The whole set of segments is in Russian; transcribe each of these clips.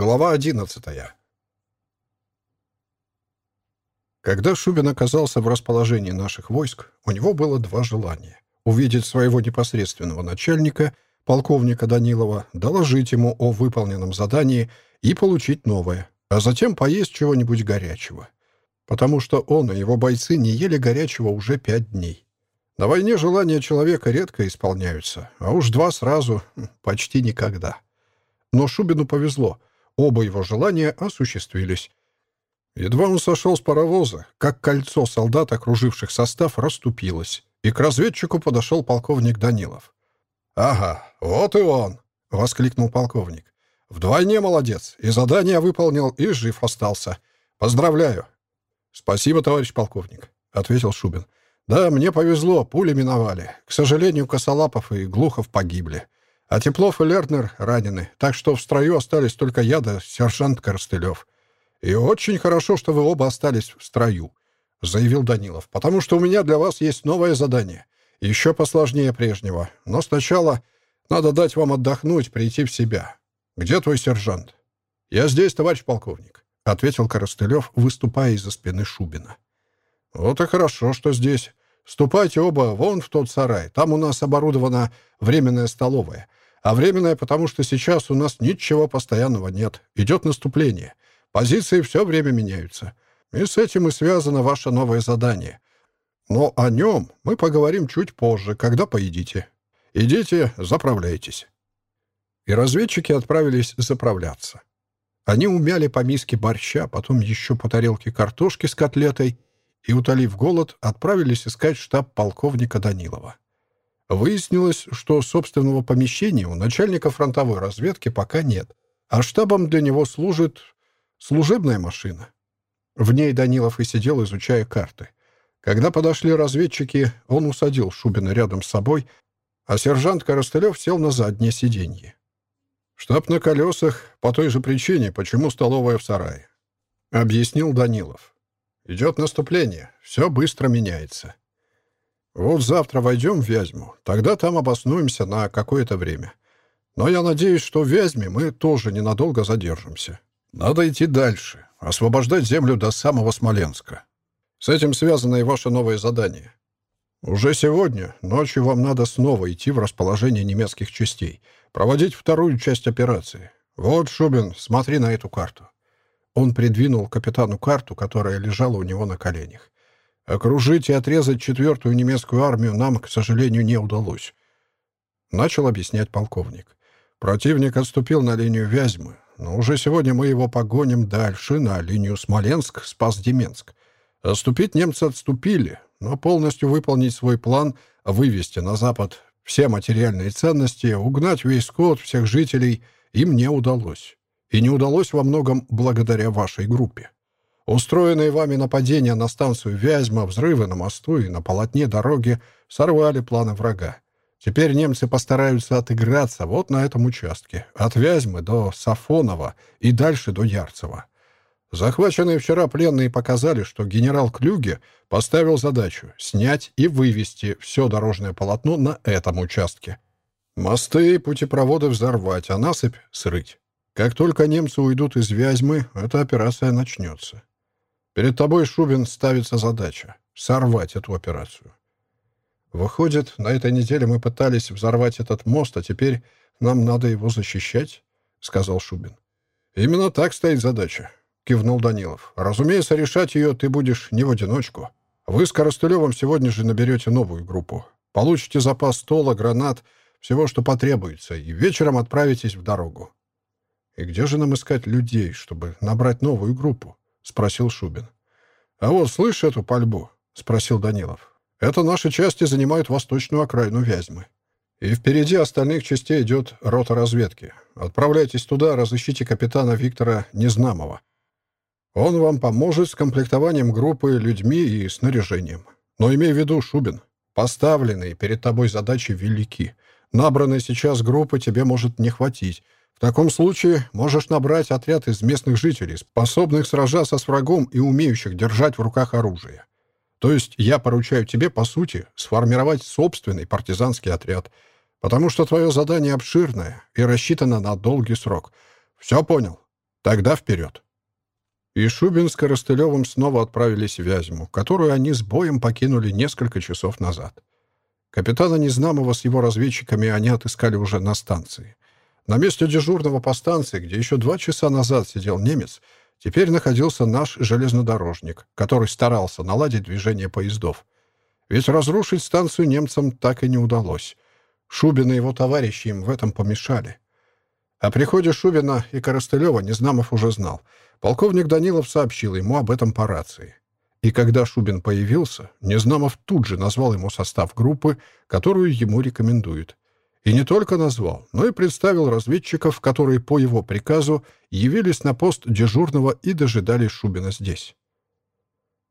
Глава одиннадцатая. Когда Шубин оказался в расположении наших войск, у него было два желания. Увидеть своего непосредственного начальника, полковника Данилова, доложить ему о выполненном задании и получить новое, а затем поесть чего-нибудь горячего. Потому что он и его бойцы не ели горячего уже пять дней. На войне желания человека редко исполняются, а уж два сразу — почти никогда. Но Шубину повезло. Оба его желания осуществились. Едва он сошел с паровоза, как кольцо солдат, окруживших состав, расступилось, и к разведчику подошел полковник Данилов. «Ага, вот и он!» — воскликнул полковник. «Вдвойне молодец, и задание выполнил, и жив остался. Поздравляю!» «Спасибо, товарищ полковник», — ответил Шубин. «Да, мне повезло, пули миновали. К сожалению, Косолапов и Глухов погибли. А Теплов и Лернер ранены, так что в строю остались только я да сержант Коростылев. И очень хорошо, что вы оба остались в строю», — заявил Данилов, «потому что у меня для вас есть новое задание. Еще посложнее прежнего. Но сначала надо дать вам отдохнуть, прийти в себя. Где твой сержант?» «Я здесь, товарищ полковник», — ответил Коростылев, выступая из-за спины Шубина. «Вот и хорошо, что здесь. Ступайте оба вон в тот сарай. Там у нас оборудована временная столовая. А временная, потому что сейчас у нас ничего постоянного нет. Идет наступление. Позиции все время меняются. И с этим и связано ваше новое задание. Но о нем мы поговорим чуть позже, когда поедите. Идите, заправляйтесь». И разведчики отправились заправляться. Они умяли по миске борща, потом еще по тарелке картошки с котлетой и, утолив голод, отправились искать штаб полковника Данилова. Выяснилось, что собственного помещения у начальника фронтовой разведки пока нет, а штабом для него служит служебная машина. В ней Данилов и сидел, изучая карты. Когда подошли разведчики, он усадил Шубина рядом с собой, а сержант Коростылев сел на заднее сиденье. «Штаб на колесах по той же причине, почему столовая в сарае», — объяснил Данилов. Идет наступление. Все быстро меняется. Вот завтра войдем в Вязьму. Тогда там обоснуемся на какое-то время. Но я надеюсь, что в Вязьме мы тоже ненадолго задержимся. Надо идти дальше. Освобождать землю до самого Смоленска. С этим связано и ваше новое задание. Уже сегодня, ночью вам надо снова идти в расположение немецких частей, проводить вторую часть операции. Вот, Шубин, смотри на эту карту. Он придвинул капитану карту, которая лежала у него на коленях. «Окружить и отрезать четвертую немецкую армию нам, к сожалению, не удалось», — начал объяснять полковник. «Противник отступил на линию Вязьмы, но уже сегодня мы его погоним дальше, на линию Смоленск-Спас-Деменск. Отступить немцы отступили, но полностью выполнить свой план, вывести на запад все материальные ценности, угнать весь скот, всех жителей, им не удалось и не удалось во многом благодаря вашей группе. Устроенные вами нападения на станцию Вязьма, взрывы на мосту и на полотне дороги сорвали планы врага. Теперь немцы постараются отыграться вот на этом участке, от Вязьмы до Сафонова и дальше до Ярцева. Захваченные вчера пленные показали, что генерал Клюге поставил задачу снять и вывести все дорожное полотно на этом участке. Мосты и путепроводы взорвать, а насыпь срыть. Как только немцы уйдут из Вязьмы, эта операция начнется. Перед тобой, Шубин, ставится задача — сорвать эту операцию. Выходит, на этой неделе мы пытались взорвать этот мост, а теперь нам надо его защищать? — сказал Шубин. Именно так стоит задача, — кивнул Данилов. Разумеется, решать ее ты будешь не в одиночку. Вы с Коростылевым сегодня же наберете новую группу. Получите запас стола, гранат, всего, что потребуется, и вечером отправитесь в дорогу. «И где же нам искать людей, чтобы набрать новую группу?» — спросил Шубин. «А вот, слышь эту пальбу?» — спросил Данилов. «Это наши части занимают восточную окраину Вязьмы. И впереди остальных частей идет рота разведки. Отправляйтесь туда, разыщите капитана Виктора Незнамова. Он вам поможет с комплектованием группы людьми и снаряжением. Но имей в виду, Шубин, поставленные перед тобой задачи велики. Набранной сейчас группы тебе может не хватить, в таком случае можешь набрать отряд из местных жителей, способных сражаться с врагом и умеющих держать в руках оружие. То есть я поручаю тебе, по сути, сформировать собственный партизанский отряд, потому что твое задание обширное и рассчитано на долгий срок. Все понял?» Тогда вперед!» И Шубин с Коростылевым снова отправились в Вязьму, которую они с боем покинули несколько часов назад. Капитана Незнамова с его разведчиками они отыскали уже на станции. На месте дежурного по станции, где еще два часа назад сидел немец, теперь находился наш железнодорожник, который старался наладить движение поездов. Ведь разрушить станцию немцам так и не удалось. Шубин и его товарищи им в этом помешали. О приходе Шубина и Коростылева Незнамов уже знал. Полковник Данилов сообщил ему об этом по рации. И когда Шубин появился, Незнамов тут же назвал ему состав группы, которую ему рекомендуют. И не только назвал, но и представил разведчиков, которые по его приказу явились на пост дежурного и дожидались Шубина здесь.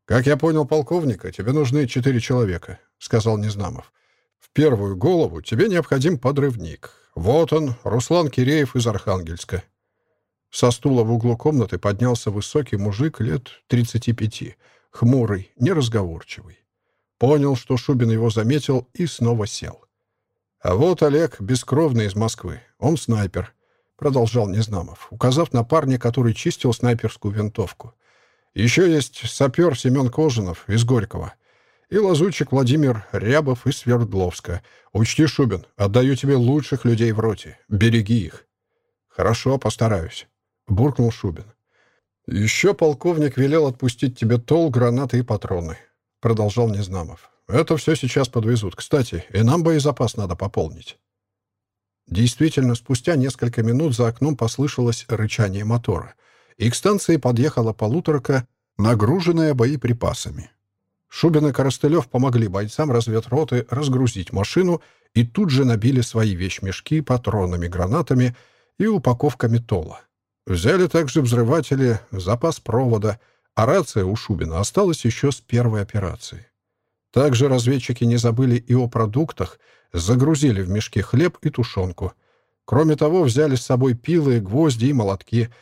«Как я понял полковника, тебе нужны четыре человека», — сказал Незнамов. «В первую голову тебе необходим подрывник. Вот он, Руслан Киреев из Архангельска». Со стула в углу комнаты поднялся высокий мужик лет 35, хмурый, неразговорчивый. Понял, что Шубин его заметил, и снова сел. «А вот Олег, бескровный из Москвы. Он снайпер», — продолжал Незнамов, указав на парня, который чистил снайперскую винтовку. Еще есть сапер Семен Кожинов из Горького и лазутчик Владимир Рябов из Свердловска. Учти, Шубин, отдаю тебе лучших людей в роте. Береги их. Хорошо, постараюсь, — буркнул Шубин. Еще полковник велел отпустить тебе тол, гранаты и патроны, — продолжал Незнамов. Это все сейчас подвезут. Кстати, и нам боезапас надо пополнить. Действительно, спустя несколько минут за окном послышалось рычание мотора — и к станции подъехала полуторка, нагруженная боеприпасами. Шубин и Коростылев помогли бойцам разведроты разгрузить машину и тут же набили свои вещмешки патронами, гранатами и упаковками тола. Взяли также взрыватели, запас провода, а рация у Шубина осталась еще с первой операции. Также разведчики не забыли и о продуктах, загрузили в мешки хлеб и тушенку. Кроме того, взяли с собой пилы, гвозди и молотки —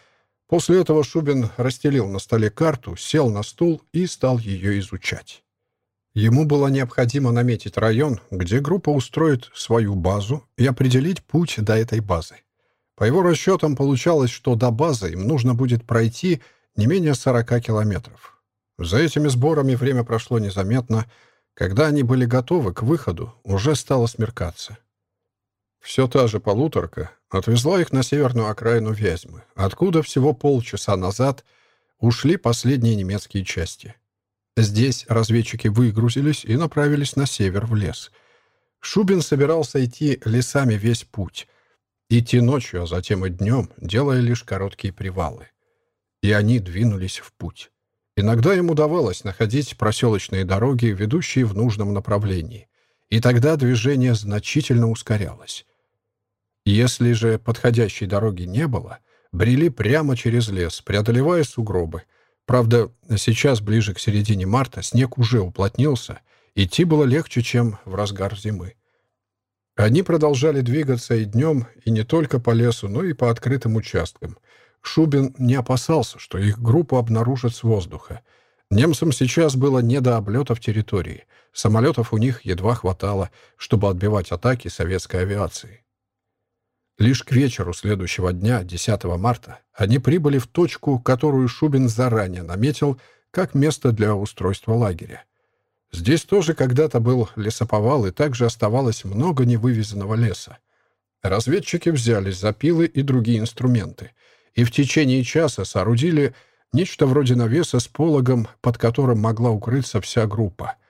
После этого Шубин расстелил на столе карту, сел на стул и стал ее изучать. Ему было необходимо наметить район, где группа устроит свою базу и определить путь до этой базы. По его расчетам получалось, что до базы им нужно будет пройти не менее 40 километров. За этими сборами время прошло незаметно. Когда они были готовы к выходу, уже стало смеркаться. Все та же полуторка отвезла их на северную окраину Вязьмы, откуда всего полчаса назад ушли последние немецкие части. Здесь разведчики выгрузились и направились на север в лес. Шубин собирался идти лесами весь путь. Идти ночью, а затем и днем, делая лишь короткие привалы. И они двинулись в путь. Иногда им удавалось находить проселочные дороги, ведущие в нужном направлении. И тогда движение значительно ускорялось. Если же подходящей дороги не было, брели прямо через лес, преодолевая сугробы. Правда, сейчас, ближе к середине марта, снег уже уплотнился, идти было легче, чем в разгар зимы. Они продолжали двигаться и днем, и не только по лесу, но и по открытым участкам. Шубин не опасался, что их группу обнаружат с воздуха. Немцам сейчас было не до облетов территории. Самолетов у них едва хватало, чтобы отбивать атаки советской авиации. Лишь к вечеру следующего дня, 10 марта, они прибыли в точку, которую Шубин заранее наметил как место для устройства лагеря. Здесь тоже когда-то был лесоповал, и также оставалось много невывезенного леса. Разведчики взялись за пилы и другие инструменты, и в течение часа соорудили нечто вроде навеса с пологом, под которым могла укрыться вся группа —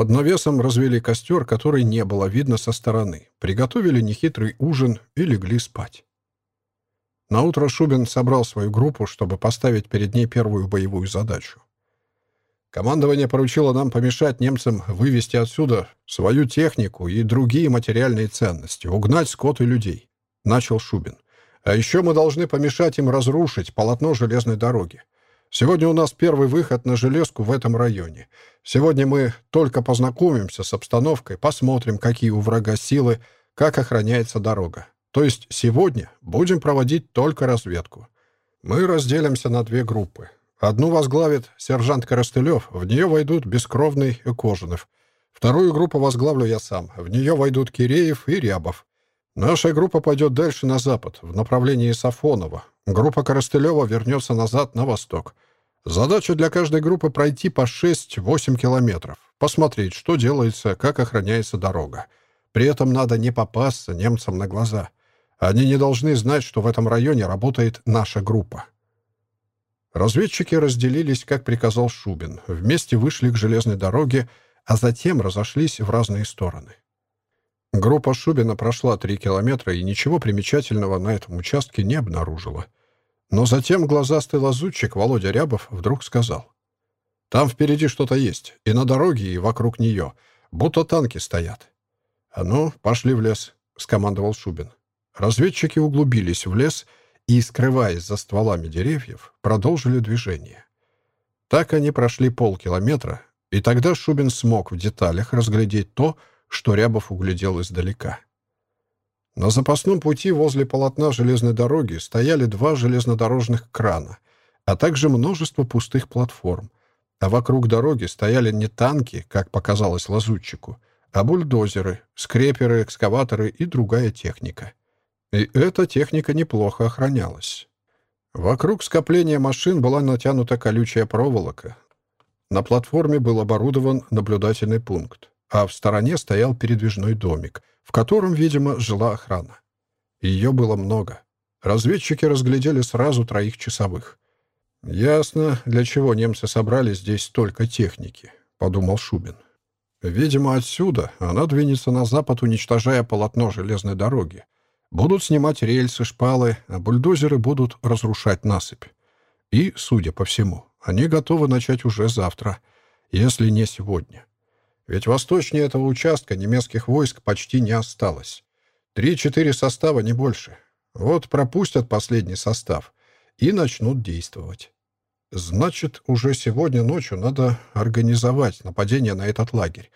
под навесом развели костер, который не было видно со стороны, приготовили нехитрый ужин и легли спать. Наутро Шубин собрал свою группу, чтобы поставить перед ней первую боевую задачу. Командование поручило нам помешать немцам вывести отсюда свою технику и другие материальные ценности, угнать скот и людей, — начал Шубин. А еще мы должны помешать им разрушить полотно железной дороги. Сегодня у нас первый выход на железку в этом районе. Сегодня мы только познакомимся с обстановкой, посмотрим, какие у врага силы, как охраняется дорога. То есть сегодня будем проводить только разведку. Мы разделимся на две группы. Одну возглавит сержант Коростылев, в нее войдут Бескровный и Кожинов. Вторую группу возглавлю я сам, в нее войдут Киреев и Рябов. Наша группа пойдет дальше на запад, в направлении Сафонова. Группа Коростылева вернется назад на восток. Задача для каждой группы пройти по 6-8 километров, посмотреть, что делается, как охраняется дорога. При этом надо не попасться немцам на глаза. Они не должны знать, что в этом районе работает наша группа. Разведчики разделились, как приказал Шубин. Вместе вышли к железной дороге, а затем разошлись в разные стороны. Группа Шубина прошла три километра и ничего примечательного на этом участке не обнаружила. Но затем глазастый лазутчик Володя Рябов вдруг сказал. «Там впереди что-то есть, и на дороге, и вокруг нее, будто танки стоят». «А ну, пошли в лес», — скомандовал Шубин. Разведчики углубились в лес и, скрываясь за стволами деревьев, продолжили движение. Так они прошли полкилометра, и тогда Шубин смог в деталях разглядеть то, что Рябов углядел издалека. На запасном пути возле полотна железной дороги стояли два железнодорожных крана, а также множество пустых платформ. А вокруг дороги стояли не танки, как показалось лазутчику, а бульдозеры, скреперы, экскаваторы и другая техника. И эта техника неплохо охранялась. Вокруг скопления машин была натянута колючая проволока. На платформе был оборудован наблюдательный пункт а в стороне стоял передвижной домик, в котором, видимо, жила охрана. Ее было много. Разведчики разглядели сразу троих часовых. «Ясно, для чего немцы собрали здесь столько техники», — подумал Шубин. «Видимо, отсюда она двинется на запад, уничтожая полотно железной дороги. Будут снимать рельсы, шпалы, а бульдозеры будут разрушать насыпь. И, судя по всему, они готовы начать уже завтра, если не сегодня. Ведь восточнее этого участка немецких войск почти не осталось. Три-четыре состава, не больше. Вот пропустят последний состав и начнут действовать. Значит, уже сегодня ночью надо организовать нападение на этот лагерь.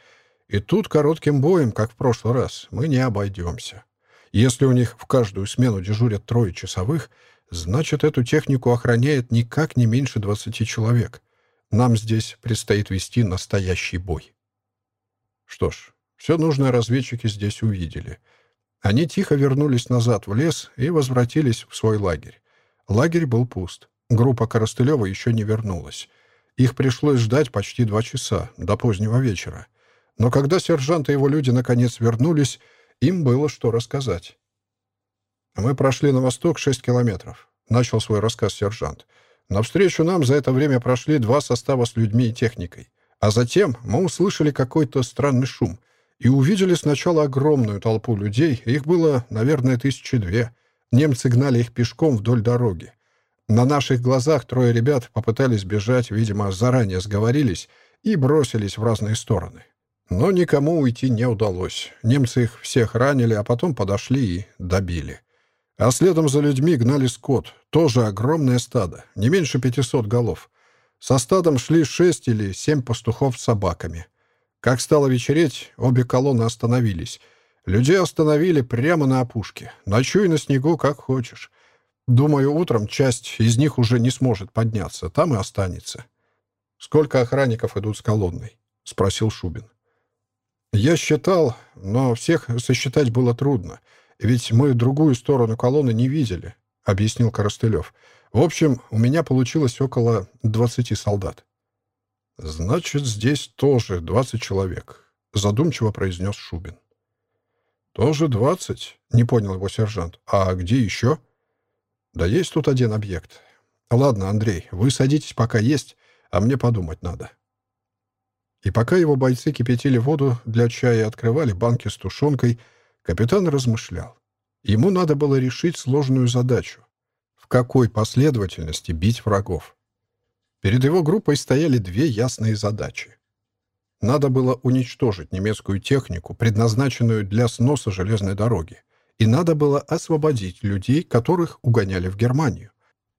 И тут коротким боем, как в прошлый раз, мы не обойдемся. Если у них в каждую смену дежурят трое часовых, значит, эту технику охраняет никак не меньше 20 человек. Нам здесь предстоит вести настоящий бой. Что ж, все нужное разведчики здесь увидели. Они тихо вернулись назад в лес и возвратились в свой лагерь. Лагерь был пуст. Группа Коростылева еще не вернулась. Их пришлось ждать почти два часа, до позднего вечера. Но когда сержант и его люди наконец вернулись, им было что рассказать. «Мы прошли на восток шесть километров», — начал свой рассказ сержант. «Навстречу нам за это время прошли два состава с людьми и техникой. А затем мы услышали какой-то странный шум и увидели сначала огромную толпу людей, их было, наверное, тысячи две. Немцы гнали их пешком вдоль дороги. На наших глазах трое ребят попытались бежать, видимо, заранее сговорились и бросились в разные стороны. Но никому уйти не удалось. Немцы их всех ранили, а потом подошли и добили. А следом за людьми гнали скот, тоже огромное стадо, не меньше 500 голов. Со стадом шли шесть или семь пастухов с собаками. Как стало вечереть, обе колонны остановились. Людей остановили прямо на опушке. Ночуй на снегу, как хочешь. Думаю, утром часть из них уже не сможет подняться. Там и останется. «Сколько охранников идут с колонной?» — спросил Шубин. «Я считал, но всех сосчитать было трудно, ведь мы другую сторону колонны не видели», — объяснил Коростылев. В общем, у меня получилось около 20 солдат. «Значит, здесь тоже 20 человек», — задумчиво произнес Шубин. «Тоже 20?» — не понял его сержант. «А где еще?» «Да есть тут один объект. Ладно, Андрей, вы садитесь пока есть, а мне подумать надо». И пока его бойцы кипятили воду для чая и открывали банки с тушенкой, капитан размышлял. Ему надо было решить сложную задачу какой последовательности бить врагов. Перед его группой стояли две ясные задачи. Надо было уничтожить немецкую технику, предназначенную для сноса железной дороги, и надо было освободить людей, которых угоняли в Германию,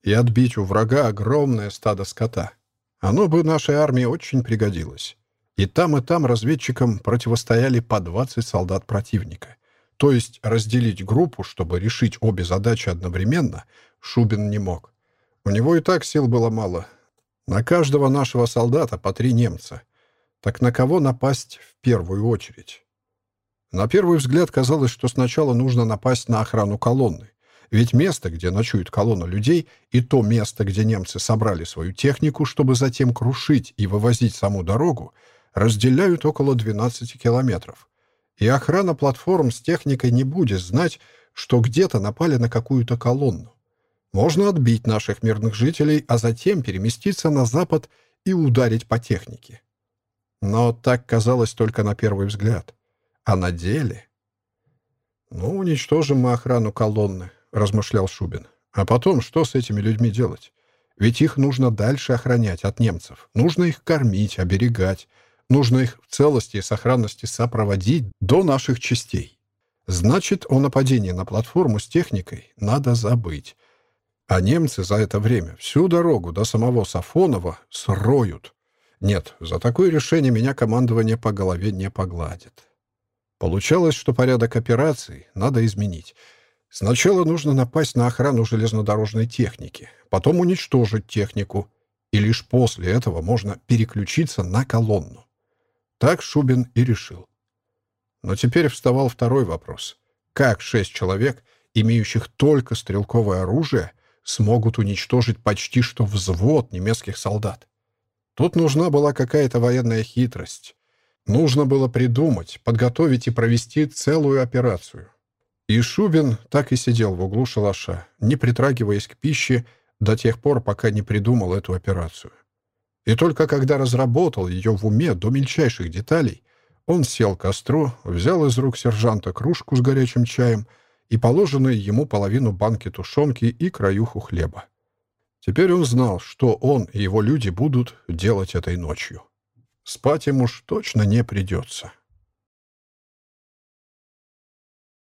и отбить у врага огромное стадо скота. Оно бы нашей армии очень пригодилось. И там, и там разведчикам противостояли по 20 солдат противника. То есть разделить группу, чтобы решить обе задачи одновременно, Шубин не мог. У него и так сил было мало. На каждого нашего солдата по три немца. Так на кого напасть в первую очередь? На первый взгляд казалось, что сначала нужно напасть на охрану колонны. Ведь место, где ночует колонна людей, и то место, где немцы собрали свою технику, чтобы затем крушить и вывозить саму дорогу, разделяют около 12 километров. И охрана платформ с техникой не будет знать, что где-то напали на какую-то колонну. Можно отбить наших мирных жителей, а затем переместиться на запад и ударить по технике. Но так казалось только на первый взгляд. А на деле... «Ну, уничтожим мы охрану колонны», — размышлял Шубин. «А потом, что с этими людьми делать? Ведь их нужно дальше охранять от немцев. Нужно их кормить, оберегать. Нужно их в целости и сохранности сопроводить до наших частей. Значит, о нападении на платформу с техникой надо забыть. А немцы за это время всю дорогу до самого Сафонова сроют. Нет, за такое решение меня командование по голове не погладит. Получалось, что порядок операций надо изменить. Сначала нужно напасть на охрану железнодорожной техники, потом уничтожить технику, и лишь после этого можно переключиться на колонну. Так Шубин и решил. Но теперь вставал второй вопрос. Как шесть человек, имеющих только стрелковое оружие, смогут уничтожить почти что взвод немецких солдат. Тут нужна была какая-то военная хитрость. Нужно было придумать, подготовить и провести целую операцию. И Шубин так и сидел в углу шалаша, не притрагиваясь к пище до тех пор, пока не придумал эту операцию. И только когда разработал ее в уме до мельчайших деталей, он сел к костру, взял из рук сержанта кружку с горячим чаем — и положенную ему половину банки тушенки и краюху хлеба. Теперь он знал, что он и его люди будут делать этой ночью. Спать ему уж точно не придется.